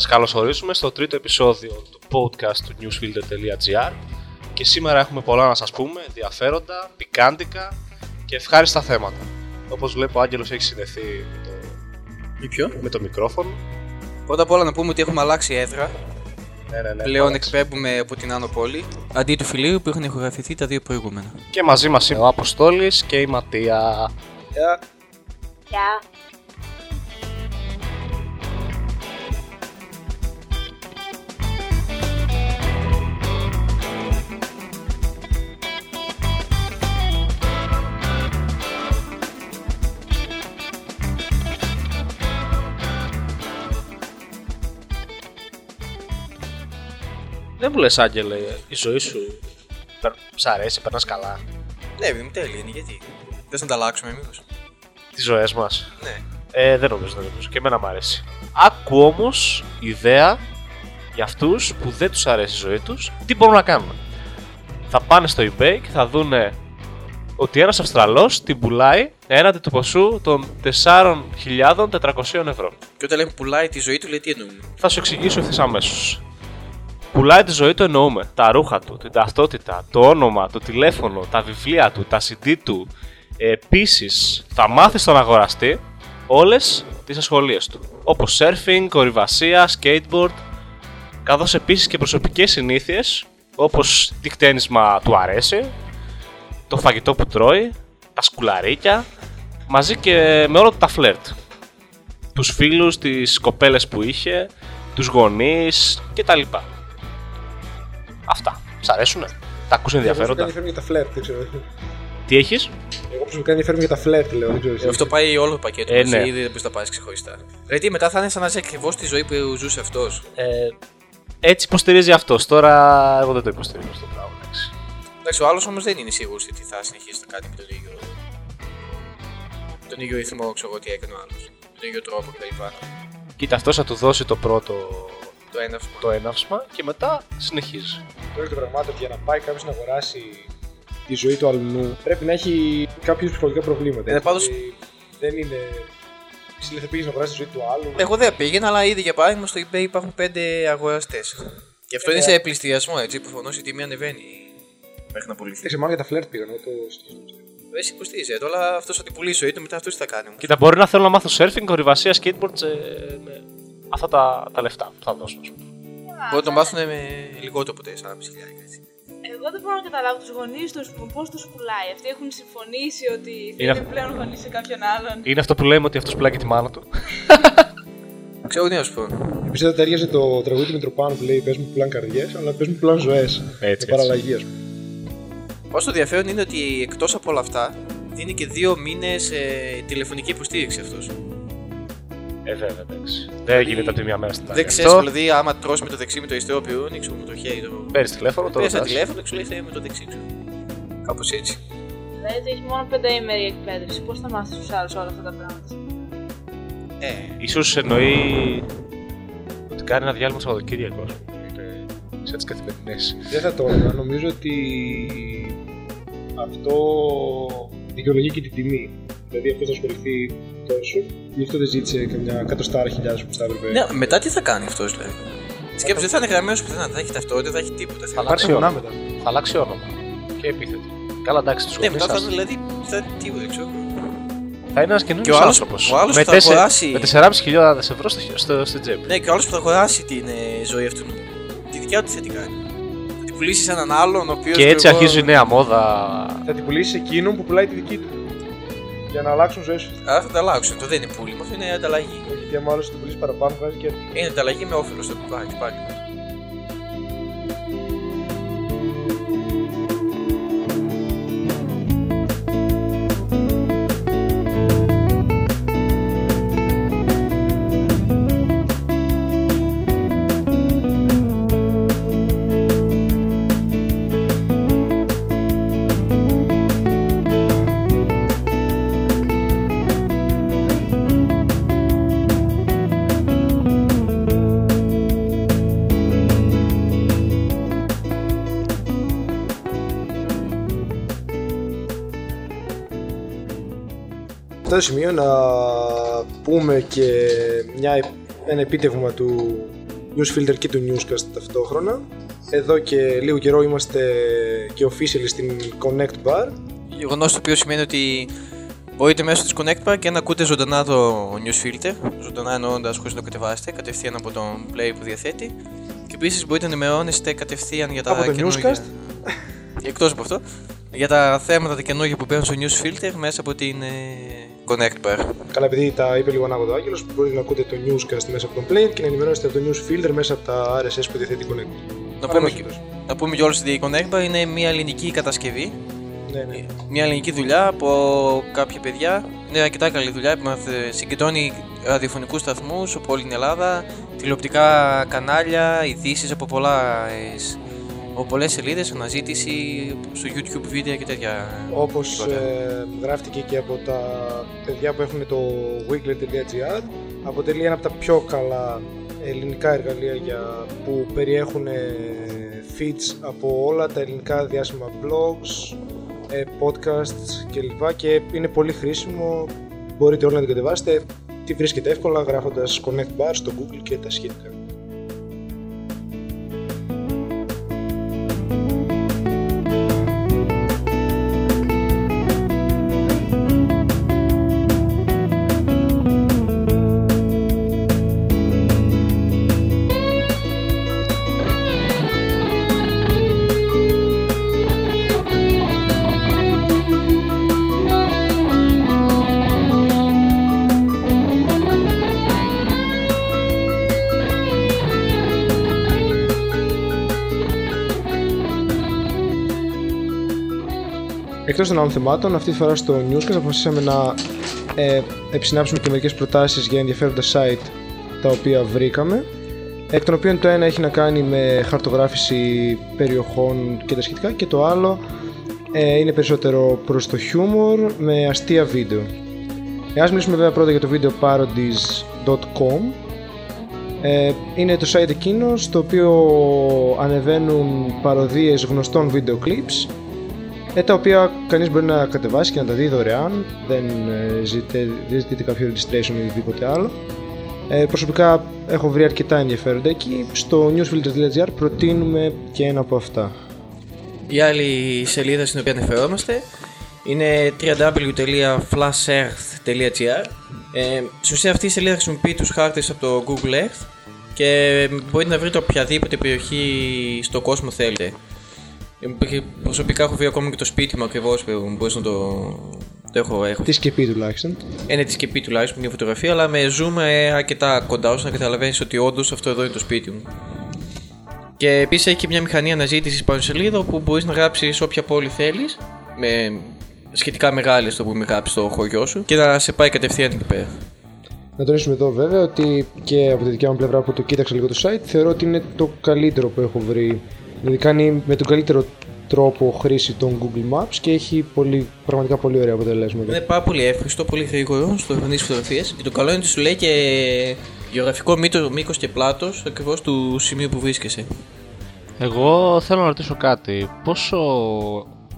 Σας καλωσορίσουμε στο τρίτο επεισόδιο του podcast του newsfilter.gr και σήμερα έχουμε πολλά να σας πούμε, ενδιαφέροντα, πικάντικα και ευχάριστα θέματα. Όπως βλέπω ο Άγγελος έχει συνδεθεί με το, Ή ποιο; με το μικρόφωνο. Πρώτα απ' όλα να πούμε ότι έχουμε αλλάξει έδρα. Ναι, ναι, ναι, Πλέον πολλά. εκπέμπουμε από την Άνω Πόλη. Αντί του φιλίου που είχαν ηχογραφηθεί τα δύο προηγούμενα. Και μαζί μας είναι ο Αποστόλης και η Ματία. Γεια. Δεν μου λες Άγγελε, η ζωή σου περ- σ' αρέσει, περνάς καλά. Ναι, είμαι τέλεια είναι γιατί; Θες να τα αλλάξουμε μήπω. Τις ζωές μας. Ναι. Ε, δεν νομίζω, δεν νομίζω. Και εμένα μου αρέσει. Άκου όμως ιδέα για αυτούς που δεν τους αρέσει η ζωή τους, τι μπορούν να κάνουν. Θα πάνε στο eBay και θα δούνε ότι ένας Αυστραλός την πουλάει έναντι του ποσού των 4.400 ευρώ. Και όταν λέμε πουλάει τη ζωή του, λέει τι εννοούμε; Θα σου εξηγήσω ευθύς αμέσως. Πουλάει τη ζωή του εννοούμε τα ρούχα του, την ταυτότητα, το όνομα, το τηλέφωνο, τα βιβλία του, τα CD του. Επίσης, θα μάθεις στον αγοραστή όλες τις ασχολίες του. Όπως surfing, κορυβασία, skateboard, καθώς επίσης και προσωπικές συνήθειες όπως τι χτένισμα του αρέσει, το φαγητό που τρώει, τα σκουλαρίκια, μαζί και με όλα τα φλερτ τους φίλους, τις κοπέλες που είχε, τους γονείς κτλ. Αυτά. Σ' αρέσουνε; Τα ακούς Εγώ ενδιαφέροντα; προσωπικά ενδιαφέρομαι για τα φλερτ, δεν ξέρω. Τι έχεις; Εγώ προσωπικά ενδιαφέρομαι για τα φλερτ, λέω, δεν ξέρω. εσύ. Ε, Αυτό πάει όλο το πακέτο. Ε, μαζί, ναι. ήδη δεν μπορεί να τα πάρεις ξεχωριστά. Γιατί μετά θα είναι σαν να ζει ακριβώς τη ζωή που ζούσε αυτός. Ε, έτσι υποστηρίζει αυτός. Τώρα εγώ δεν το υποστηρίζω αυτό το πράγμα. εντάξει. Εντάξει, ο άλλος όμως δεν είναι σίγουρος ότι θα συνεχίσει να κάνει με τον ίδιο. τον ίδιο ρυθμό, ξέρω εγώ τι έκανε ο άλλος. Με τον ίδιο τρόπο κτλ. Κοίτα, αυτός θα του δώσει το πρώτο Το έναυσμα. το έναυσμα και μετά συνεχίζει. Τώρα το πραγμάτων ότι για να πάει κάποιος να αγοράσει τη ζωή του αλλού πρέπει να έχει κάποιους ψυχολογικά προβλήματα. Ε, πάντως- Δηλαδή, Δεν είναι. Ψηλή θα πήγε να αγοράσεις τη ζωή του άλλου. Εγώ δεν πήγαινα, αλλά ήδη για παράδειγμα στο eBay υπάρχουν 5 αγοραστές. Και αυτό είναι σε πληστηριασμό, έτσι. Προφανώς η τιμή ανεβαίνει μέχρι να πουληθεί. Είσαι μάλλον για τα φλερτ πήγα, εγώ το στηρίζω. Εσύ υποστηρίζει το, αλλά αυτός θα την πουλήσει ζωή του, μετά αυτός τι θα κάνει. Κοίτα, μπορεί να θέλω να μάθω surfing, κορυβασία, skateboard ε, με αυτά τα, τα λεφτά που θα δώσω. ας πούμε. Μπορεί να το μάθουν με λιγότερο από 4,5 χιλιάρικα. έτσι. Εγώ δεν μπορώ να καταλάβω τους γονείς τους πώς τους πουλάει. Αυτοί έχουν συμφωνήσει ότι Είναι θέλει αυ- πλέον γονείς σε κάποιον άλλον. Είναι αυτό που λέμε ότι αυτός πουλάει και τη μάνα του. Ξέρω τι να σου πω. Επίσης δεν ταιριάζει το τραγούδι του Μητροπάνου που λέει Πες μου πουλάνε καρδιές, αλλά πες μου πουλάνε ζωές. Έτσι, Με έτσι. παραλλαγή, ας πούμε. Όσο το ενδιαφέρον είναι ότι εκτός από όλα αυτά δίνει και δύο μήνες ε, τηλεφωνική υποστήριξη αυτός. Ε, βέβαια, εντάξει. Δεν γίνεται από τη μία μέρα στην άλλη. Δεν ξέρεις, Αυτό, δηλαδή, άμα τρώσει με το δεξί με το αριστερό πυρούνι, ξέρω με το χέρι. Το... Παίρνεις τηλέφωνο, το Παίρνεις ένα ρωτάς. τηλέφωνο και σου λέει θέλει με το δεξί, ξέρω. Κάπως έτσι. Δηλαδή ότι έχεις μόνο πενταήμερη εκπαίδευση. Πώς θα μάθεις τους άλλους όλα αυτά τα πράγματα; Ε, Ίσως εννοεί ότι κάνει ένα διάλειμμα Σαββατοκύριακο. ας πούμε. Είναι σε τις καθημερινές. Δεν θα το έλεγα. Νομίζω ότι αυτό δικαιολογεί και την τιμή. Δηλαδή αυτός θα ασχοληθεί τόσο. Γι' αυτό δεν ζήτησε καμιά εκατοστάρα χιλιάδες που θα έπρεπε. ναι, μετά τι θα κάνει αυτός δηλαδή; Σκέψου, δεν θα είναι γραμμένο πουθενά, δεν θα έχει ταυτότητα, δεν θα έχει τίποτα. Θα αλλάξει Υπάρχει όνομα. μετά. Θα αλλάξει όνομα. Και επίθετο. Καλά, εντάξει, τους Ναι, γονείς μετά θα σας. είναι δηλαδή. Θα είναι τίποτα, δεν ξέρω. Θα είναι ένας Και ο καινούργιος άλλος- άνθρωπος. ο άλλος με, που θα τέσσε- αγοράσει- με 4.500 ευρώ στο, στο, στην τσέπη. Ναι, και ο άλλος που θα αγοράσει την ε, ζωή αυτού. Τη δικιά του τι θα την κάνει. Θα την πουλήσει σε έναν άλλον ο οποίος. Και έτσι αρχίζει η νέα μόδα. Θα την πουλήσει σε εκείνον που πουλάει τη δική του. Για να αλλάξουν ζωές σου. Άρα θα τα αλλάξουν. Το δεν είναι πούλημα, αυτό είναι ανταλλαγή. Γιατί άμα άλλο την πουλήσει παραπάνω, βγάζει και. Είναι ανταλλαγή με όφελος το κουβάκι πάλι. Το σημείο να πούμε και μια, ένα επίτευγμα του newsfilter και του newscast ταυτόχρονα. Εδώ και λίγο καιρό είμαστε και official στην Connect Bar. Γεγονός το οποίο σημαίνει ότι μπορείτε μέσω της Connect Bar και να ακούτε ζωντανά το news filter. Ζωντανά εννοώντας χωρίς να το κατεβάσετε, κατευθείαν από τον play που διαθέτει. Και επίσης μπορείτε να ενημερώνεστε κατευθείαν για τα Από το καινούργια- newscast. Εκτός από αυτό, για τα θέματα τα καινούργια που μπαίνουν στο news filter μέσα από την ε, Connect Bar. Καλά, επειδή τα είπε λίγο ανάποδο ο Άγγελος, μπορείτε να ακούτε το newscast μέσα από τον player και να ενημερώνεστε από το news filter μέσα από τα RSS που διαθέτει η Connect. Να πούμε, Παναγιώτος. να πούμε κιόλας ότι η Connect Bar είναι μια ελληνική κατασκευή Ναι, ναι. μια ελληνική δουλειά από κάποια παιδιά. Είναι αρκετά καλή δουλειά που μας, ε, συγκεντρώνει ραδιοφωνικούς σταθμούς από όλη την Ελλάδα, τηλεοπτικά κανάλια, ειδήσεις από, πολλά, ε, σ- από πολλές σελίδες, αναζήτηση στο YouTube βίντεο και τέτοια. Όπως τίποτα. ε, γράφτηκε και από τα παιδιά που έχουν το wiggler.gr αποτελεί ένα από τα πιο καλά ελληνικά εργαλεία για, που περιέχουν ε, feeds από όλα τα ελληνικά διάσημα blogs, ε, podcasts κλπ. Και είναι πολύ χρήσιμο, μπορείτε όλοι να την κατεβάσετε. Τη βρίσκετε εύκολα γράφοντας Connect Bar στο Google και τα σχετικά. Εκτός των άλλων θεμάτων, αυτή τη φορά στο Newscast αποφασίσαμε να ε, επισυνάψουμε και μερικές προτάσεις για ενδιαφέροντα site τα οποία βρήκαμε εκ των οποίων το ένα έχει να κάνει με χαρτογράφηση περιοχών και τα σχετικά και το άλλο ε, είναι περισσότερο προς το χιούμορ με αστεία βίντεο. Ε, ας μιλήσουμε βέβαια πρώτα για το βίντεο parodies.com ε, είναι το site εκείνος στο οποίο ανεβαίνουν παροδίες γνωστών βίντεο clips ε, τα οποία κανείς μπορεί να κατεβάσει και να τα δει δωρεάν. Δεν, ε, ζητέ, δεν ζητείτε κάποιο registration ή οτιδήποτε άλλο. Ε, προσωπικά έχω βρει αρκετά ενδιαφέροντα εκεί. Στο newsfilter.gr προτείνουμε και ένα από αυτά. Η άλλη σελίδα στην οποία αναφερόμαστε είναι www.flashearth.gr ε, Στην ουσία αυτή η σελίδα χρησιμοποιεί τους χάρτες από το Google Earth και μπορείτε να βρείτε οποιαδήποτε περιοχή στον κόσμο θέλετε. Ε, Προσωπικά έχω βρει ακόμα και το σπίτι μου ακριβώς που μπορείς να το, το έχω, έχω τη σκεπή τουλάχιστον είναι τη σκεπή τουλάχιστον μια φωτογραφία, αλλά με zoom ε, αρκετά κοντά ώστε να καταλαβαίνεις ότι όντως αυτό εδώ είναι το σπίτι μου. Και επίσης έχει και μια μηχανή αναζήτησης πάνω στη σελίδα όπου μπορείς να γράψεις όποια πόλη θέλεις, με σχετικά μεγάλη στο που μην γράψει το χωριό σου και να σε πάει κατευθείαν εκεί πέρα. Να τονίσουμε εδώ βέβαια ότι και από τη δικιά μου πλευρά που το κοίταξα λίγο το site θεωρώ ότι είναι το καλύτερο που έχω βρει. Δηλαδή κάνει με τον καλύτερο τρόπο χρήση των Google Maps και έχει πολύ, πραγματικά πολύ ωραία αποτελέσματα. Είναι πάρα πολύ εύχριστο, πολύ γρήγορο στο εμφανίσει φωτογραφίες και το καλό είναι ότι σου λέει και γεωγραφικό μήκος και πλάτος ακριβώς του σημείου που βρίσκεσαι. Εγώ θέλω να ρωτήσω κάτι. Πόσο,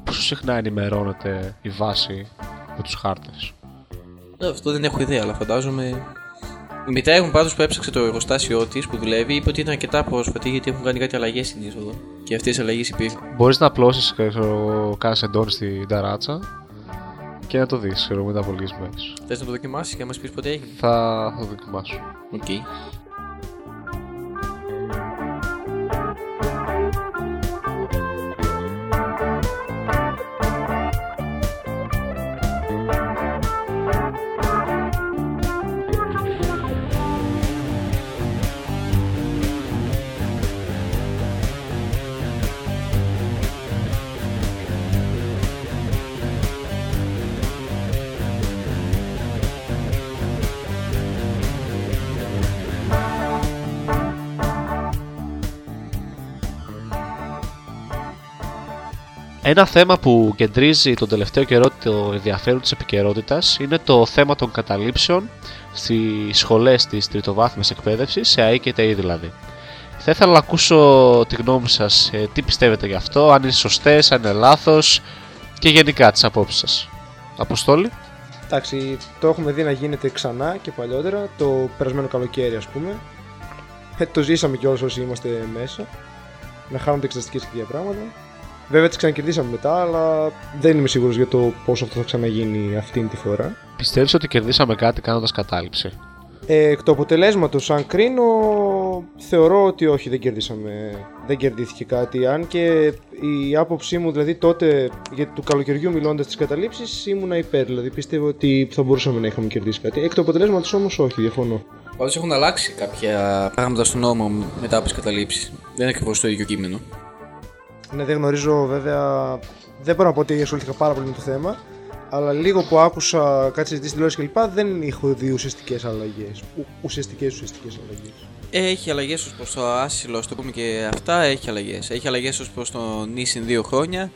πόσο συχνά ενημερώνεται η βάση με τους χάρτες; Ε, Αυτό δεν έχω ιδέα, αλλά φαντάζομαι. Η μητέρα μου πάντως που έψαξε το εργοστάσιο της που δουλεύει είπε ότι ήταν αρκετά πρόσφατη γιατί έχουν κάνει κάτι αλλαγές στην είσοδο. Και αυτές οι αλλαγές υπήρχαν. Μπορείς να απλώσεις κάνα σεντόνι στην ταράτσα και να το δεις ξέρω, μετά από λίγες μέρες. Θες να το δοκιμάσεις και να μας πεις πότε έγινε. Θα, θα το δοκιμάσω. Οκ. Ένα θέμα που κεντρίζει τον τελευταίο καιρό το ενδιαφέρον της επικαιρότητας είναι το θέμα των καταλήψεων στις σχολές της τριτοβάθμιας εκπαίδευσης, σε ΑΕ και ΤΕΙ δηλαδή. Θα ήθελα να ακούσω τη γνώμη σας, ε, τι πιστεύετε γι' αυτό, αν είναι σωστές, αν είναι λάθος και γενικά τις απόψεις σας. Αποστόλη. Εντάξει, το έχουμε δει να γίνεται ξανά και παλιότερα, το περασμένο καλοκαίρι ας πούμε. Ε, το ζήσαμε κιόλας όσοι είμαστε μέσα. Να χάνονται εξεταστικές και τέτοια πράγματα. Βέβαια τις ξανακερδίσαμε μετά, αλλά δεν είμαι σίγουρος για το πόσο αυτό θα ξαναγίνει αυτήν τη φορά. Πιστεύεις ότι κερδίσαμε κάτι κάνοντας κατάληψη; Ε, εκ του αποτελέσματος, αν κρίνω, θεωρώ ότι όχι, δεν κερδίσαμε. Δεν κερδίθηκε κάτι. Αν και η άποψή μου, δηλαδή τότε για του καλοκαιριού μιλώντας τις καταλήψεις, ήμουνα υπέρ. Δηλαδή πιστεύω ότι θα μπορούσαμε να είχαμε κερδίσει κάτι. Εκ του αποτελέσματος όμως, όχι, διαφωνώ. Πάντως έχουν αλλάξει κάποια πράγματα στον νόμο μετά από τις καταλήψεις. Δεν είναι ακριβώς το ίδιο κείμενο. Ναι, δεν γνωρίζω βέβαια. Δεν μπορώ να πω ότι ασχολήθηκα πάρα πολύ με το θέμα. Αλλά λίγο που άκουσα κάτι συζητήσεις τηλεόρασης κλπ. δεν έχω δει ουσιαστικές αλλαγές. Ουσιαστικές ουσιαστικές αλλαγές. Έχει αλλαγές ως προς το άσυλο, ας το πούμε και αυτά. Έχει αλλαγές. Έχει αλλαγές ως προς το νήσιν δύο χρόνια.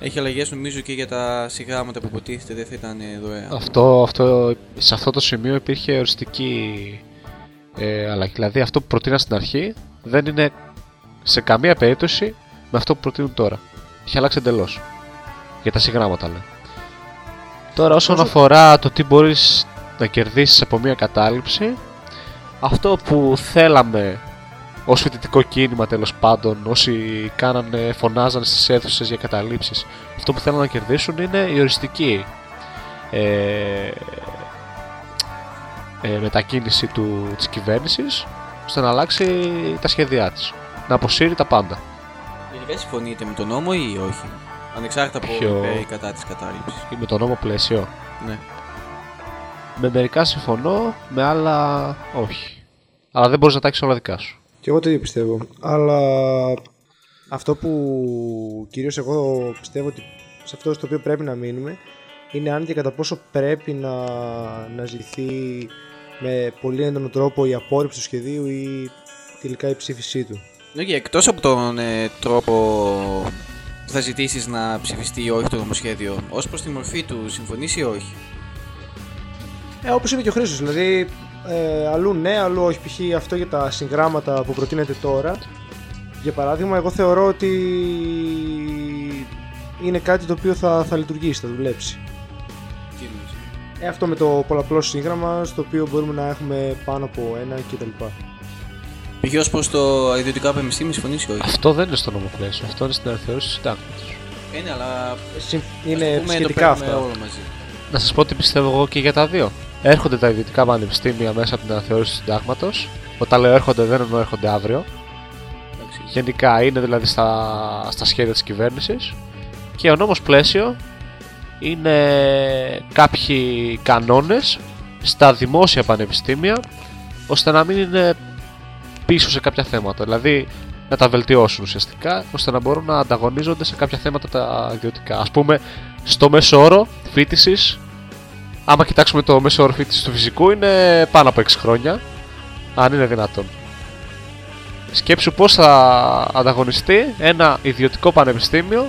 Έχει αλλαγές νομίζω και για τα συγγράμματα που υποτίθεται δεν θα ήταν δωρεάν. Αυτό, αυτό, σε αυτό το σημείο υπήρχε οριστική ε, αλλαγή. Δηλαδή αυτό που προτείνα στην αρχή δεν είναι σε καμία περίπτωση με αυτό που προτείνουν τώρα. Έχει αλλάξει εντελώς. Για τα συγγράμματα λέω. Τώρα όσον αφορά το τι μπορείς να κερδίσεις από μια κατάληψη αυτό που θέλαμε ως φοιτητικό κίνημα τέλος πάντων όσοι κάνανε, φωνάζανε στις αίθουσες για καταλήψεις αυτό που θέλουν να κερδίσουν είναι η οριστική ε, ε, μετακίνηση του, της κυβέρνησης ώστε να αλλάξει τα σχέδιά της να αποσύρει τα πάντα Γενικά συμφωνείτε με τον νόμο ή όχι; Ανεξάρτητα από Ποιο- υπέρ ή κατά της κατάληψης. ή με το νόμο πλαίσιο; Ναι. με μερικά συμφωνώ, με άλλα όχι αλλά δεν μπορείς να τα έχεις όλα δικά σου Και εγώ το ίδιο πιστεύω. Αλλά αυτό που κυρίως εγώ πιστεύω ότι σε αυτό στο οποίο πρέπει να μείνουμε είναι αν και κατά πόσο πρέπει να, να ζητηθεί με πολύ έντονο τρόπο η απόρριψη του σχεδίου ή τελικά η ψήφισή του. Okay, Εκτός από τον ε, τρόπο που θα ζητήσεις να ψηφιστεί ή όχι το νομοσχέδιο, ως προς τη μορφή του, συμφωνείς ή όχι; Ε, όπως είπε και ο Χρήστος, δηλαδή ε, αλλού ναι, αλλού όχι. Π.χ. αυτό για τα συγγράμματα που προτείνεται τώρα. Για παράδειγμα, εγώ θεωρώ ότι είναι κάτι το οποίο θα, θα λειτουργήσει, θα δουλέψει. Τι εννοείς; Ε, αυτό με το πολλαπλό σύγγραμμα, στο οποίο μπορούμε να έχουμε πάνω από ένα κτλ. Π.χ. ως προς το ιδιωτικά πανεπιστήμια, συμφωνείς ή όχι; Αυτό δεν είναι στο νόμο πλαίσιο, αυτό είναι στην αναθεώρηση του συντάγματος Είναι, αλλά. Είναι ας πούμε, το σχετικά παίρνουμε αυτά. όλο μαζί. Να σας πω τι πιστεύω εγώ και για τα δύο. Έρχονται τα ιδιωτικά πανεπιστήμια μέσα από την αναθεώρηση του συντάγματος. Όταν λέω έρχονται, δεν εννοώ έρχονται αύριο. Εντάξει. Γενικά είναι δηλαδή στα, στα σχέδια της κυβέρνησης. Και ο νόμος πλαίσιο είναι κάποιοι κανόνες στα δημόσια πανεπιστήμια ώστε να μην είναι πίσω σε κάποια θέματα. Δηλαδή να τα βελτιώσουν ουσιαστικά ώστε να μπορούν να ανταγωνίζονται σε κάποια θέματα τα ιδιωτικά. Ας πούμε στο μέσο όρο φοιτησης άμα κοιτάξουμε το μέσο όρο φοιτησης του φυσικού είναι πάνω από 6 χρόνια αν είναι δυνατόν. Σκέψου πώς θα ανταγωνιστεί ένα ιδιωτικό πανεπιστήμιο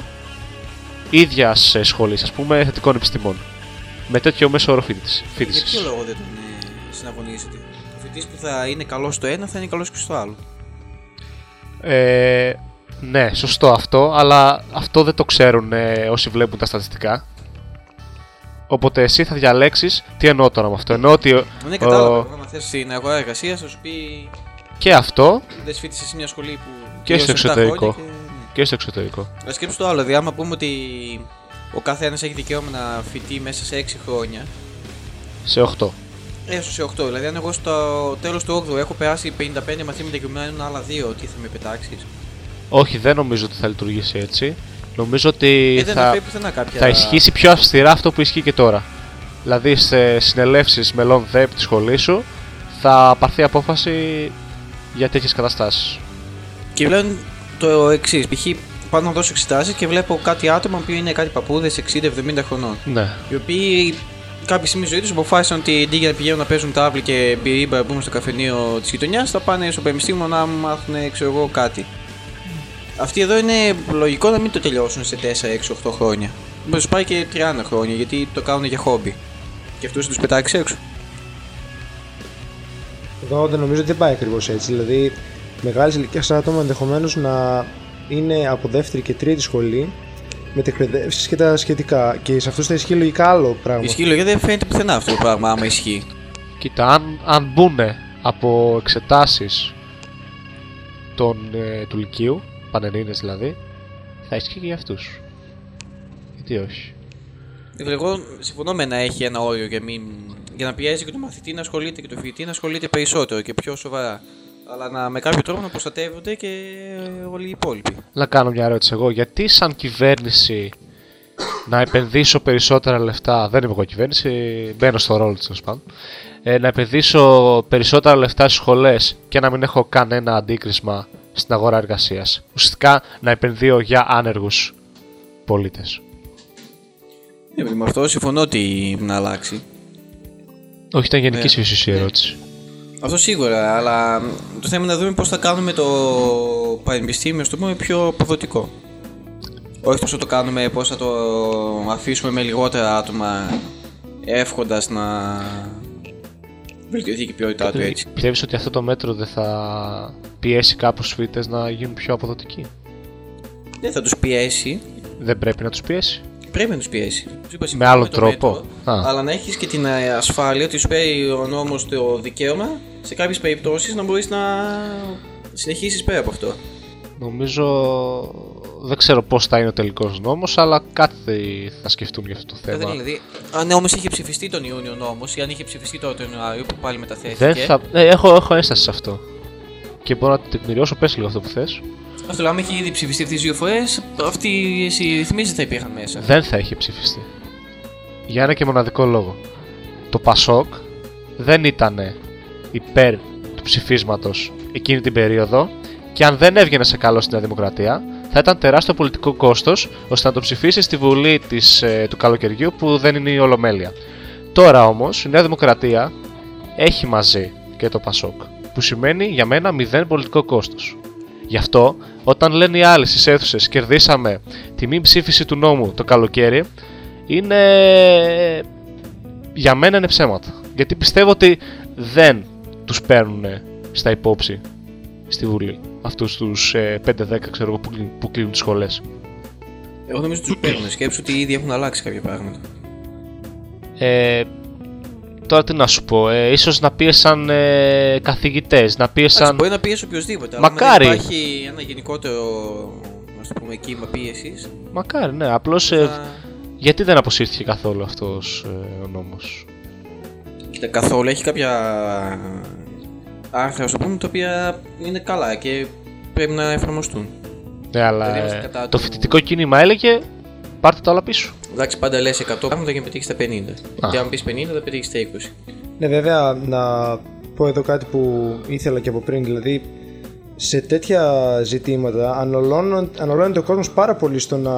ίδιας ε, σχολής, ας πούμε θετικών επιστημών. Με τέτοιο μέσο όρο φοιτησης. Για φοιτησης. ποιο λόγο δεν τον ε, συναγωνίζεται; Ο φοιτητή που θα είναι καλό στο ένα θα είναι καλό και στο άλλο. Ε, ναι, σωστό αυτό, αλλά αυτό δεν το ξέρουν ε, όσοι βλέπουν τα στατιστικά. Οπότε εσύ θα διαλέξεις, τι εννοώ τώρα με αυτό, εννοώ ότι Ναι, κατάλαβα. ο- Αν θες στην αγορά εργασίας, θα σου πει και αυτό δεν σφίτησε σε μια σχολή που. Και στο πλήρωσε 7 εξωτερικό. χρόνια Και... ναι. και στο εξωτερικό. Αλλά σκέψου το άλλο, δηλαδή άμα πούμε ότι ο κάθε ένας έχει δικαίωμα να φοιτεί μέσα σε 6 χρόνια, Σε 8. Έστω σε 8. Δηλαδή, αν εγώ στο τέλος του 8ου έχω περάσει 55 μαθήματα και μου μένουν άλλα 2, τι θα με πετάξεις; Όχι, δεν νομίζω ότι θα λειτουργήσει έτσι. Νομίζω ότι Ε, δεν θα, θα... πουθενά κάποια. θα ισχύσει πιο αυστηρά αυτό που ισχύει και τώρα. Δηλαδή σε συνελεύσεις μελών ΔΕΠ της σχολής σου θα πάρθει απόφαση για τέτοιες καταστάσεις. Και βλέπω το εξής. Π.χ. πάω να δώσω εξετάσεις και βλέπω κάτι άτομα που είναι κάτι παππούδες 60-70 χρονών. Ναι. Οι οποίοι κάποια στιγμή ζωή τους αποφάσισαν ότι αντί για να πηγαίνουν να παίζουν τάβλη και μπυρίμπα που στο καφενείο της γειτονιάς, θα πάνε στο πανεπιστήμιο να μάθουν ξέρω εγώ, κάτι. Αυτοί εδώ είναι λογικό να μην το τελειώσουν σε 4, 6, 8 χρόνια. Μπορεί να πάει και 30 χρόνια γιατί το κάνουν για χόμπι. Και αυτούς τους πετάξει έξω. Εγώ δεν νομίζω ότι δεν πάει ακριβώς έτσι. Δηλαδή, μεγάλη ηλικία άτομα ενδεχομένως να είναι από δεύτερη και τρίτη σχολή μετεκπαιδεύσει και τα σχετικά. Και σε αυτούς θα ισχύει λογικά άλλο πράγμα. Ισχύει λογικά δεν φαίνεται πουθενά αυτό το πράγμα άμα ισχύει. Κοίτα, αν, αν μπουν από εξετάσεις των, ε, του Λυκείου, πανελλήνες δηλαδή, θα ισχύει και για αυτούς. Γιατί όχι. Εγώ συμφωνώ με να έχει ένα όριο για, μην... για να πιέζει και τον μαθητή να ασχολείται και τον φοιτητή να ασχολείται περισσότερο και πιο σοβαρά. Αλλά να, με κάποιο τρόπο να προστατεύονται και όλοι οι υπόλοιποι. Να κάνω μια ερώτηση εγώ. Γιατί σαν κυβέρνηση να επενδύσω περισσότερα λεφτά, δεν είμαι εγώ κυβέρνηση, μπαίνω στο ρόλο της τέλος πάντων, ε, να επενδύσω περισσότερα λεφτά στις σχολές και να μην έχω κανένα αντίκρισμα στην αγορά εργασίας. Ουσιαστικά να επενδύω για άνεργους πολίτες. Ε, με αυτό συμφωνώ ότι να αλλάξει. Όχι, ήταν γενική Ναι. φύση η ερώτηση. Αυτό σίγουρα, αλλά το θέμα είναι να δούμε πώς θα κάνουμε το πανεπιστήμιο στο πούμε, πιο αποδοτικό. Όχι τόσο το κάνουμε, πώς θα το αφήσουμε με λιγότερα άτομα, εύχοντας να βελτιωθεί και η ποιότητά του έτσι. Πιστεύεις ότι αυτό το μέτρο δεν θα πιέσει κάπως τους φοιτητές να γίνουν πιο αποδοτικοί; Δεν θα τους πιέσει, Δεν πρέπει να τους πιέσει; Πρέπει να τους πιέσει. Τους είπα, Με συμφωνώ άλλο το τρόπο. μέτρο, Α. αλλά να έχεις και την ε, ασφάλεια ότι σου παίρνει ο νόμος το δικαίωμα σε κάποιες περιπτώσεις να μπορείς να συνεχίσεις πέρα από αυτό. Νομίζω δεν ξέρω πώς θα είναι ο τελικός νόμος, αλλά κάτι θα σκεφτούν για αυτό το Δεν θέμα. δηλαδή, αν όμως είχε ψηφιστεί τον Ιούνιο νόμος ή αν είχε ψηφιστεί τώρα τον Ιανουάριο που πάλι μεταθέθηκε. Δεν θα... ε, έχω, έχω ένσταση σε αυτό. Και μπορώ να το τεκμηριώσω, πες λίγο αυτό που θες. Αυτό λέω, άμα είχε ήδη ψηφιστεί αυτές τι δύο φορές, αυτοί οι ρυθμίσει θα υπήρχαν μέσα. Δεν θα είχε ψηφιστεί. Για ένα και μοναδικό λόγο. Το Πασόκ δεν ήταν υπέρ του ψηφίσματος εκείνη την περίοδο και αν δεν έβγαινε σε καλό στην Νέα Δημοκρατία θα ήταν τεράστιο πολιτικό κόστος ώστε να το ψηφίσει στη Βουλή της, ε, του καλοκαιριού που δεν είναι η Ολομέλεια. Τώρα όμως η Νέα Δημοκρατία έχει μαζί και το Πασόκ που σημαίνει για μένα μηδέν πολιτικό κόστος. Γι' αυτό, όταν λένε οι άλλοι στις αίθουσες κερδίσαμε τη μη ψήφιση του νόμου το καλοκαίρι, είναι. για μένα είναι ψέματα. Γιατί πιστεύω ότι δεν τους παίρνουν στα υπόψη στη Βουλή. Αυτούς τους ε, 5-10 ξέρω εγώ που, κλει- που κλείνουν τις σχολές. Εγώ νομίζω ότι τους παίρνουν. Σκέψου ότι ήδη έχουν αλλάξει κάποια πράγματα. Ε, τώρα τι να σου πω, ε, ίσως να πίεσαν ε, καθηγητές, να Εντάξει, πίεσαν... μπορεί να πιέσει οποιοδήποτε. αλλά Μακάρι. Αν δεν υπάρχει ένα γενικότερο ας το πούμε, κύμα πίεσης. Μακάρι, ναι, απλώς ε, γιατί δεν αποσύρθηκε καθόλου αυτός ε, ο νόμος; Κοίτα, καθόλου έχει κάποια άρθρα, ας το πούμε, τα οποία είναι καλά και πρέπει να εφαρμοστούν. Ναι, αλλά Δηλαδή είμαστε ε, κατά το του- φοιτητικό κίνημα έλεγε πάρτε τα όλα πίσω. Εντάξει, πάντα λες 100 πράγματα για να πετύχει τα 50. Α. Και αν πεις 50, θα πετύχεις τα 20. Ναι, βέβαια, να πω εδώ κάτι που ήθελα και από πριν. Δηλαδή, σε τέτοια ζητήματα αναλώνον- αναλώνεται ο κόσμος πάρα πολύ στο να,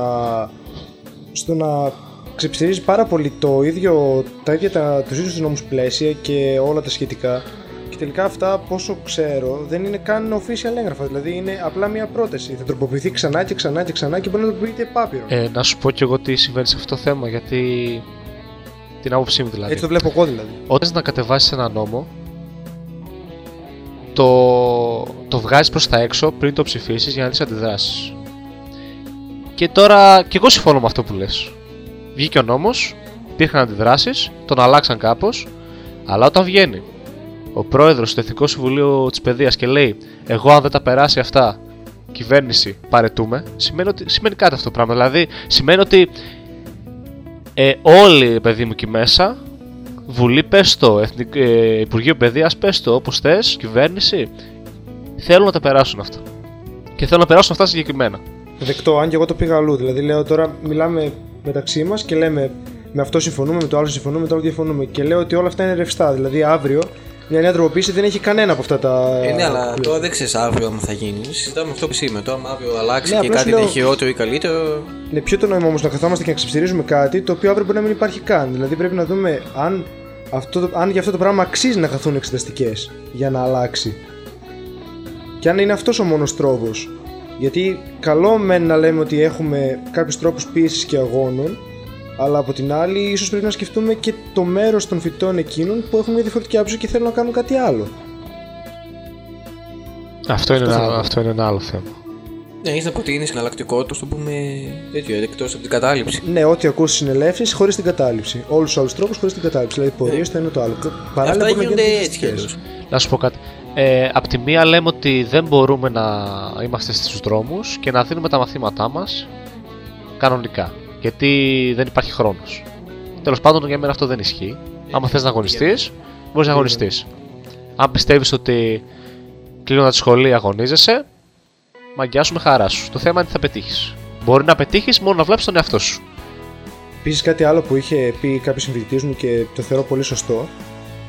στο να ξεψηρίζει πάρα πολύ το ίδιο, τα ίδια τα, τους ίδιους τους νόμους πλαίσια και όλα τα σχετικά. Και τελικά αυτά, πόσο ξέρω, δεν είναι καν official έγγραφα. Δηλαδή είναι απλά μια πρόταση. Θα τροποποιηθεί ξανά και ξανά και ξανά και μπορεί να τροποποιείται επάπειρο. Ε, να σου πω κι εγώ τι συμβαίνει σε αυτό το θέμα, γιατί. την άποψή μου δηλαδή. Έτσι το βλέπω εγώ δηλαδή. Όταν να κατεβάσεις ένα νόμο, το, το βγάζεις προς τα έξω πριν το ψηφίσεις για να δεις αντιδράσεις. Και τώρα, και εγώ συμφωνώ με αυτό που λες. Βγήκε ο νόμος, υπήρχαν αντιδράσεις, τον αλλάξαν κάπως, αλλά όταν βγαίνει ο πρόεδρος του Εθνικού Συμβουλίου της Παιδείας και λέει: Εγώ, αν δεν τα περάσει αυτά, κυβέρνηση παρετούμε, σημαίνει, ότι, σημαίνει κάτι αυτό το πράγμα. Δηλαδή, σημαίνει ότι ε, όλοι, παιδί μου, εκεί μέσα Βουλή, πες το, Εθνικ, ε, Υπουργείο Παιδείας, πες το, όπως θες, κυβέρνηση, θέλουν να τα περάσουν αυτά. Και θέλουν να περάσουν αυτά συγκεκριμένα. Δεκτό, αν και εγώ το πήγα αλλού. Δηλαδή, λέω τώρα μιλάμε μεταξύ μας και λέμε με αυτό συμφωνούμε, με το άλλο συμφωνούμε, με το άλλο διαφωνούμε. Και λέω ότι όλα αυτά είναι ρευστά. Δηλαδή, αύριο μια νέα τροποποίηση δεν έχει κανένα από αυτά τα. Ε, ναι, αλλά τώρα δεν ξέρεις αύριο αν θα γίνει. Συζητάμε αυτό που σήμερα. Τώρα, αν αύριο αλλάξει Ναι, και απλώς κάτι λέω- είναι χειρότερο ή καλύτερο. Είναι πιο το νόημα όμως να καθόμαστε και να ξεψηρίζουμε κάτι το οποίο αύριο μπορεί να μην υπάρχει καν. Δηλαδή, πρέπει να δούμε αν, αυτό, το- αν για αυτό το πράγμα αξίζει να χαθούν εξεταστικές για να αλλάξει. Και αν είναι αυτός ο μόνος τρόπος. Γιατί καλό με να λέμε ότι έχουμε κάποιους τρόπους πίεσης και αγώνων, αλλά από την άλλη, ίσως πρέπει να σκεφτούμε και το μέρος των φυτών εκείνων που έχουν μια διαφορετική άποψη και θέλουν να κάνουν κάτι άλλο. Αυτό, είναι, Αυτό ένα, θέλω να πω. αυτό είναι ένα άλλο θέμα. Ναι, έχεις να προτείνεις εναλλακτικό, το πούμε τέτοιο, εκτός από την κατάληψη. Ναι, ό,τι ακούσει συνελεύσει χωρίς την κατάληψη. Όλους τους άλλους τρόπους χωρίς την κατάληψη. Δηλαδή, πορείε το ένα το άλλο. Παράλληλα, Αυτά μπορεί να γίνονται γίνονται έτσι κι αλλιώς. Να σου πω κάτι. ε, απ' τη μία λέμε ότι δεν μπορούμε να είμαστε στους δρόμους και να δίνουμε τα μαθήματά μας κανονικά. Γιατί δεν υπάρχει χρόνος. Τέλος πάντων για μένα αυτό δεν ισχύει. Άμα θες να αγωνιστείς, μπορείς να αγωνιστείς. Αν πιστεύεις ότι κλείνοντας τη σχολή αγωνίζεσαι, μαγκιά σου με χαρά σου. Το θέμα είναι τι θα πετύχεις. Μπορεί να πετύχεις μόνο να βλέπεις τον εαυτό σου. Επίσης, κάτι άλλο που είχε πει κάποιος συμφιλητή μου και το θεωρώ πολύ σωστό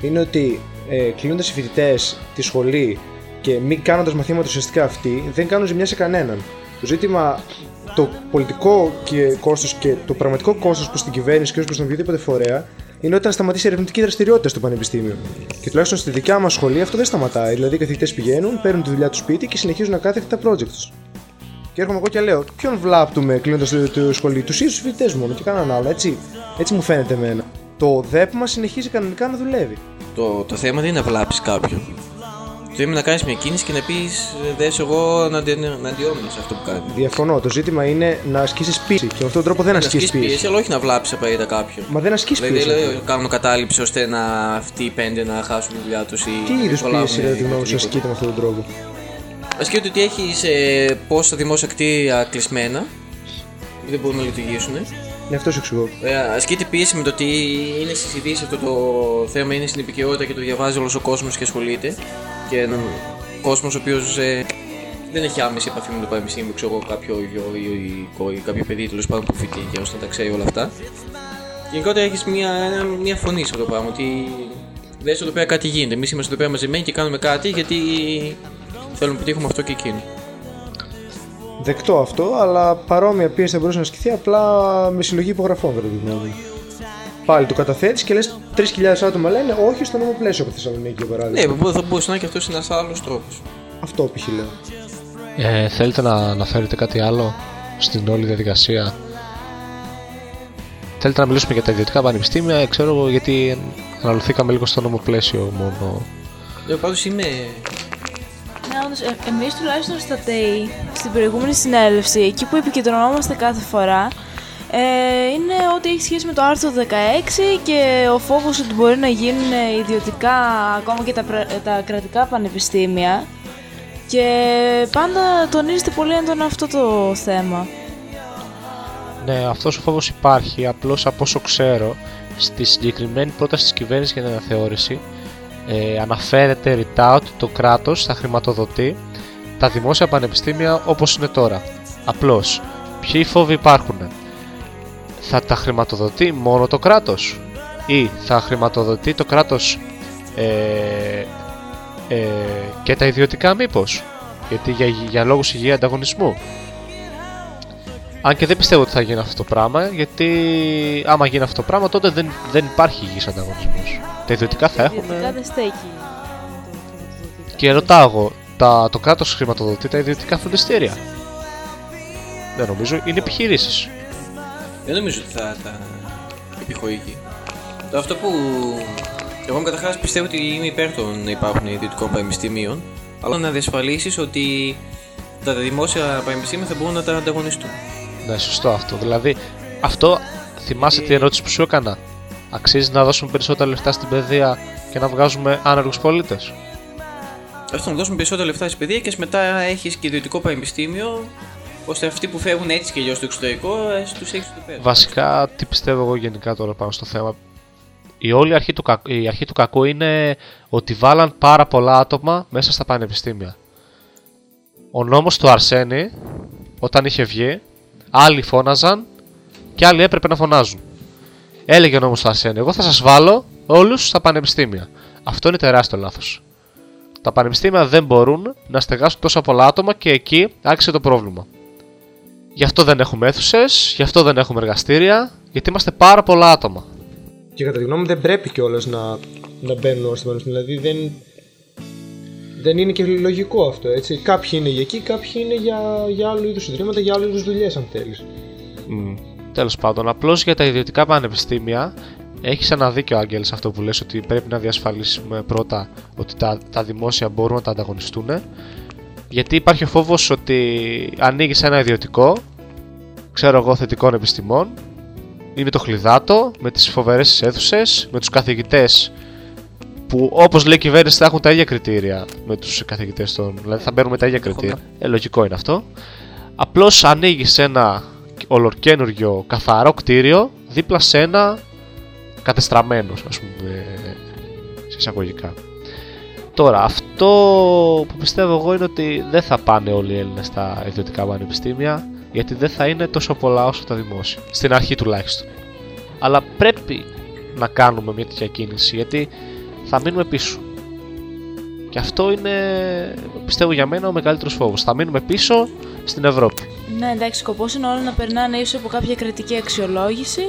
είναι ότι ε, κλείνοντας οι φοιτητές τη σχολή και μην κάνοντας μαθήματα ουσιαστικά αυτοί, δεν κάνουν ζημιά σε κανέναν. Το ζήτημα, το πολιτικό και κόστος και το πραγματικό κόστος προς την κυβέρνηση και ω προς τον οποιοδήποτε φορέα είναι όταν σταματήσει η ερευνητική δραστηριότητα στο πανεπιστήμιο. Και τουλάχιστον στη δικιά μας σχολή αυτό δεν σταματάει. Δηλαδή οι καθηγητές πηγαίνουν, παίρνουν τη δουλειά τους σπίτι και συνεχίζουν να κάθεται τα project τους. Και έρχομαι εγώ και λέω, ποιον βλάπτουμε κλείνοντας το, το σχολείο, τους ίδιους φοιτητές μόνο και κανέναν άλλο. Έτσι, έτσι μου φαίνεται εμένα. Το ΔΕΠ μας συνεχίζει κανονικά να δουλεύει. Το, το θέμα δεν είναι να βλάψεις κάποιον. Το είναι να κάνεις μια κίνηση και να πεις Δες εγώ να αντιόμουν σε αυτό που κάνει. Διαφωνώ. Το ζήτημα είναι να ασκήσεις πίεση. Και με αυτόν τον τρόπο δεν ασκήσεις πίεση. πίεση. αλλά όχι να βλάψεις απαραίτητα κάποιον. Μα δεν ασκήσει δηλαδή, πίεση. Δηλαδή, κάνουν κατάληψη ώστε να αυτοί οι πέντε να χάσουν τη δουλειά τους. Τι είδους πίεση, κατά τη γνώμη σου, ασκείται με αυτόν τον τρόπο; Ασκείται ότι έχεις ε, πόσα δημόσια κτίρια κλεισμένα. Δεν μπορούν να λειτουργήσουν. Ναι, αυτό σου εξηγώ. Ε, ασκείται πίεση με το ότι είναι στι αυτό το θέμα, είναι στην επικαιρότητα και το διαβάζει όλος ο κόσμος και ασχολείται. Και έναν κόσμος ο οποίος ε, δεν έχει άμεση επαφή με το πανεπιστήμιο, ξέρω εγώ, κάποιο γιο ή, ή, ή κάποιο παιδί τέλος πάντων που φοιτεί ώστε να τα ξέρει όλα αυτά. Γενικότερα έχεις μια, μια φωνή σε αυτό το πράγμα. Ότι δεν εδώ πέρα κάτι γίνεται. Εμείς είμαστε εδώ πέρα μαζεμένοι και κάνουμε κάτι γιατί θέλουμε να πετύχουμε αυτό και εκείνο. Δεκτό αυτό, αλλά παρόμοια πίεση θα μπορούσε να ασκηθεί απλά με συλλογή υπογραφών κατά τη γνώμη Πάλι το καταθέτεις και λες 3.000 άτομα λένε όχι στο νόμο πλαίσιο από Θεσσαλονίκη για παράδειγμα. Ναι, θα μπορούσε να είναι και αυτός ένας άλλος τρόπος. Αυτό π.χ. λέω. Ε, θέλετε να αναφέρετε κάτι άλλο στην όλη διαδικασία; Θέλετε να μιλήσουμε για τα ιδιωτικά πανεπιστήμια, ξέρω εγώ γιατί αναλωθήκαμε λίγο στο νόμο πλαίσιο μόνο. Ε, πάντως είμαι ναι, όντως, ε, εμείς τουλάχιστον στα ΤΕΙ, στην προηγούμενη συνέλευση, εκεί που επικεντρωνόμαστε κάθε φορά, ε, είναι ότι έχει σχέση με το άρθρο 16 και ο φόβος ότι μπορεί να γίνουν ιδιωτικά ακόμα και τα, τα κρατικά πανεπιστήμια και πάντα τονίζεται πολύ έντονα αυτό το θέμα. Ναι, αυτός ο φόβος υπάρχει, απλώς από όσο ξέρω, στη συγκεκριμένη πρόταση της κυβέρνησης για την αναθεώρηση ε, αναφέρεται ρητά ότι το κράτος θα χρηματοδοτεί τα δημόσια πανεπιστήμια όπως είναι τώρα. Απλώς, ποιοι φόβοι υπάρχουν. Θα τα χρηματοδοτεί μόνο το κράτος ή θα χρηματοδοτεί το κράτος ε, ε, και τα ιδιωτικά μήπως γιατί για, για λόγους υγεία ανταγωνισμού αν και δεν πιστεύω ότι θα γίνει αυτό το πράγμα γιατί άμα γίνει αυτό το πράγμα τότε δεν, δεν υπάρχει υγιής ανταγωνισμός τα ιδιωτικά θα έχουν. Ιδιωτικά δεν στέκει. Και ρωτάω εγώ, τα, το κράτος χρηματοδοτεί τα ιδιωτικά φροντιστήρια; Δεν νομίζω, είναι επιχειρήσεις. Δεν νομίζω ότι θα τα επιχορηγεί. Το αυτό που. Εγώ καταρχάς πιστεύω ότι είμαι υπέρ των να υπάρχουν ιδιωτικών πανεπιστημίων, αλλά να διασφαλίσεις ότι τα δημόσια πανεπιστήμια θα μπορούν να τα ανταγωνιστούν. Ναι, σωστό αυτό. Δηλαδή, αυτό θυμάσαι την ερώτηση που σου έκανα. Αξίζει να δώσουμε περισσότερα λεφτά στην παιδεία και να βγάζουμε άνεργους πολίτες; Αυτό να δώσουμε περισσότερα λεφτά στην παιδεία και μετά έχεις και ιδιωτικό πανεπιστήμιο ώστε αυτοί που φεύγουν έτσι και αλλιώς στο εξωτερικό ε, τους έχεις στο πέρα. Βασικά, τι πιστεύω εγώ γενικά τώρα πάνω στο θέμα. Η όλη αρχή του, η αρχή του κακού είναι ότι βάλαν πάρα πολλά άτομα μέσα στα πανεπιστήμια. Ο νόμος του Αρσένη, όταν είχε βγει, άλλοι φώναζαν και άλλοι έπρεπε να φωνάζουν. Έλεγε ο νόμος του Αρσένη, εγώ θα σας βάλω όλους στα πανεπιστήμια. Αυτό είναι τεράστιο λάθος. Τα πανεπιστήμια δεν μπορούν να στεγάσουν τόσα πολλά άτομα και εκεί άρχισε το πρόβλημα. Γι' αυτό δεν έχουμε αίθουσες, γι' αυτό δεν έχουμε εργαστήρια, γιατί είμαστε πάρα πολλά άτομα. Και κατά τη γνώμη μου δεν πρέπει κιόλας να, να μπαίνουν όλα στα πανεπιστήμια. Δηλαδή δεν, δεν είναι και λογικό αυτό. Έτσι. Κάποιοι είναι για εκεί, κάποιοι είναι για, για άλλου είδους ιδρύματα, για άλλου είδους δουλειές, αν θέλεις. Mm. Τέλος πάντων, απλώς για τα ιδιωτικά πανεπιστήμια έχεις ένα δίκιο, Άγγελ, σε αυτό που λες ότι πρέπει να διασφαλίσουμε πρώτα ότι τα, τα δημόσια μπορούν να τα ανταγωνιστούν. Γιατί υπάρχει ο φόβος ότι ανοίγει ένα ιδιωτικό, ξέρω εγώ, θετικών επιστημών, είναι το χλιδάτο, με τις φοβερές αίθουσες, με τους καθηγητές που όπως λέει η κυβέρνηση θα έχουν τα ίδια κριτήρια με τους καθηγητές των, δηλαδή θα μπαίνουν με τα ίδια κριτήρια. Ε, λογικό είναι αυτό. Απλώς ανοίγει ένα ολοκένουργιο καθαρό κτίριο δίπλα σε ένα κατεστραμμένος, ας πούμε, σε εισαγωγικά. Τώρα, αυτό που πιστεύω εγώ είναι ότι δεν θα πάνε όλοι οι Έλληνες στα ιδιωτικά πανεπιστήμια γιατί δεν θα είναι τόσο πολλά όσο τα δημόσια. Στην αρχή τουλάχιστον. Αλλά πρέπει να κάνουμε μια τέτοια κίνηση γιατί θα μείνουμε πίσω. Και αυτό είναι, πιστεύω για μένα, ο μεγαλύτερος φόβος. Θα μείνουμε πίσω στην Ευρώπη. Ναι, εντάξει, σκοπός είναι όλα να περνάνε ίσως από κάποια κρατική αξιολόγηση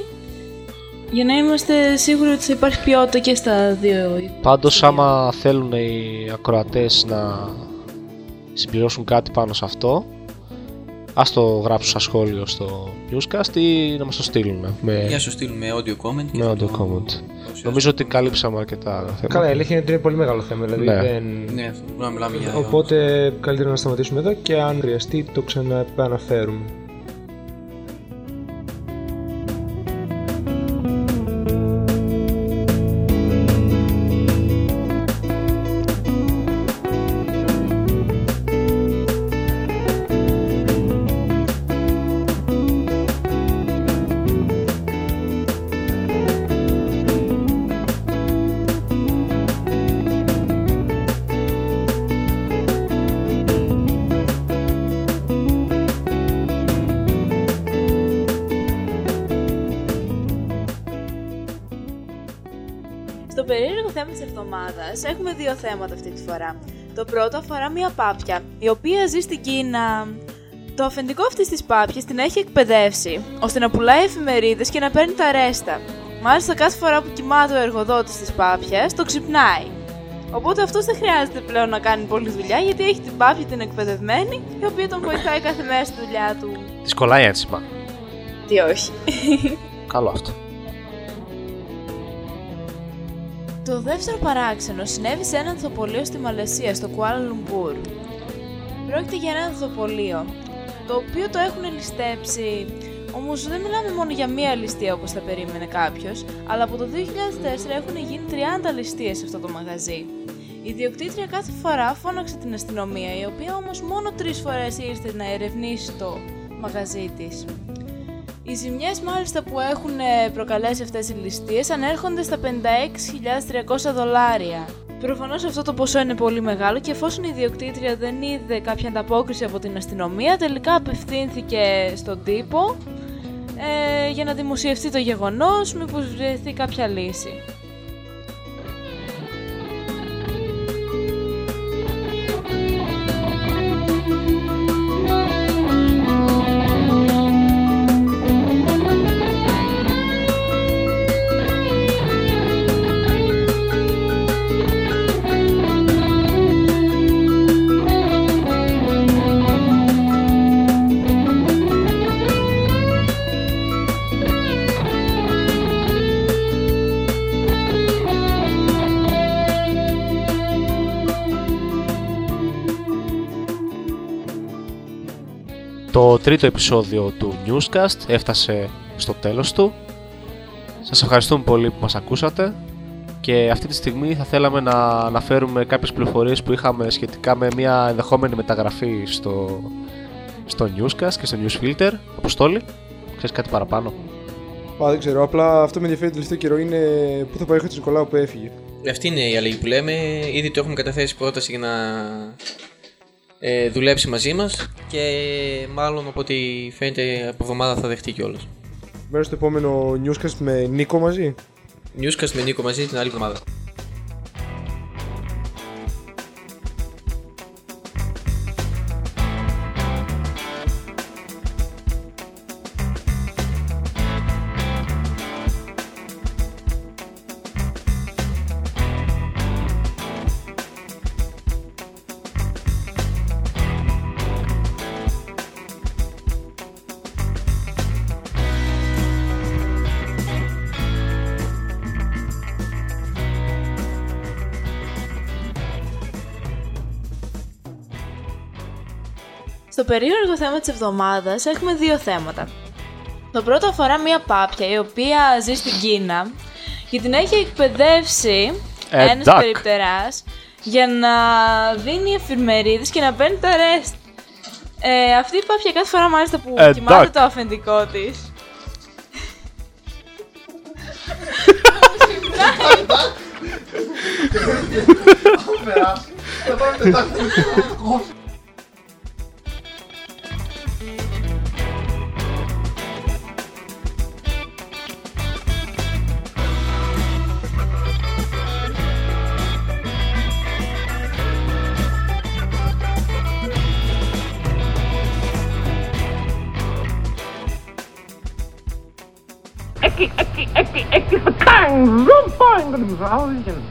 για να είμαστε σίγουροι ότι θα υπάρχει ποιότητα και στα δύο. Πάντως, άμα θέλουν οι ακροατές να συμπληρώσουν κάτι πάνω σε αυτό, ας το γράψουν σαν σχόλιο στο newscast ή να μας το στείλουν. Με... Για να σου στείλουμε audio comment. και Με θα audio το comment. παρουσιάσουμε. Νομίζω ότι καλύψαμε αρκετά θέματα. Καλά, η αλήθεια είναι ότι είναι πολύ μεγάλο θέμα. Δηλαδή Ναι. δεν... Ναι, αυτό. Μπορούμε να μιλάμε για. Οπότε καλύτερα να σταματήσουμε εδώ και αν χρειαστεί το ξαναεπαναφέρουμε. Φορά. Το πρώτο αφορά μια πάπια, η οποία ζει στην Κίνα. Το αφεντικό αυτής της πάπιας την έχει εκπαιδεύσει, ώστε να πουλάει εφημερίδες και να παίρνει τα ρέστα. Μάλιστα κάθε φορά που κοιμάται ο εργοδότης της πάπιας, το ξυπνάει. Οπότε αυτός δεν χρειάζεται πλέον να κάνει πολλή δουλειά, γιατί έχει την πάπια την εκπαιδευμένη, η οποία τον βοηθάει κάθε μέρα στη δουλειά του. Της κολλάει ένσημα. Τι όχι. Καλό αυτό. Το δεύτερο παράξενο συνέβη σε ένα ανθοπολείο στη Μαλαισία, στο Κουάλα Λουμπούρ. Πρόκειται για ένα ανθοπολείο, το οποίο το έχουν ληστέψει. Όμως δεν μιλάμε μόνο για μία ληστεία όπως θα περίμενε κάποιος, αλλά από το 2004 έχουν γίνει 30 ληστείες σε αυτό το μαγαζί. Η ιδιοκτήτρια κάθε φορά φώναξε την αστυνομία, η οποία όμως μόνο τρεις φορές ήρθε να ερευνήσει το μαγαζί της. Οι ζημιές μάλιστα που έχουν ε, προκαλέσει αυτές οι ληστείες ανέρχονται στα 56.300 δολάρια. Προφανώς αυτό το ποσό είναι πολύ μεγάλο και εφόσον η ιδιοκτήτρια δεν είδε κάποια ανταπόκριση από την αστυνομία, τελικά απευθύνθηκε στον τύπο ε, για να δημοσιευτεί το γεγονός, μήπως βρεθεί κάποια λύση. Το τρίτο επεισόδιο του Newscast έφτασε στο τέλος του. Σας ευχαριστούμε πολύ που μας ακούσατε και αυτή τη στιγμή θα θέλαμε να αναφέρουμε κάποιες πληροφορίες που είχαμε σχετικά με μια ενδεχόμενη μεταγραφή στο, στο Newscast και στο Newsfilter. Αποστόλη, ξέρεις κάτι παραπάνω; Α, δεν ξέρω. Απλά αυτό με ενδιαφέρει τελευταίο καιρό είναι πού θα πάει ο Χατζη Νικολάου που έφυγε. Αυτή είναι η αλλαγή που λέμε. Ήδη το έχουμε καταθέσει πρόταση για να ε, δουλέψει μαζί μας και μάλλον από ό,τι φαίνεται από εβδομάδα θα δεχτεί κιόλας. Μέρος στο επόμενο newscast με Νίκο μαζί. Newscast με Νίκο μαζί την άλλη εβδομάδα. Περίεργο θέμα της εβδομάδας έχουμε δύο θέματα. Το πρώτο αφορά μία πάπια η οποία ζει στην Κίνα και την έχει εκπαιδεύσει Ε, ένας duck. περιπτεράς για να δίνει εφημερίδες και να παίρνει τα rest. Ε, αυτή η πάπια κάθε φορά μάλιστα που Ε, κοιμάται duck. το αφεντικό της. Ekki, ekki, ekki, ekki daha uygun.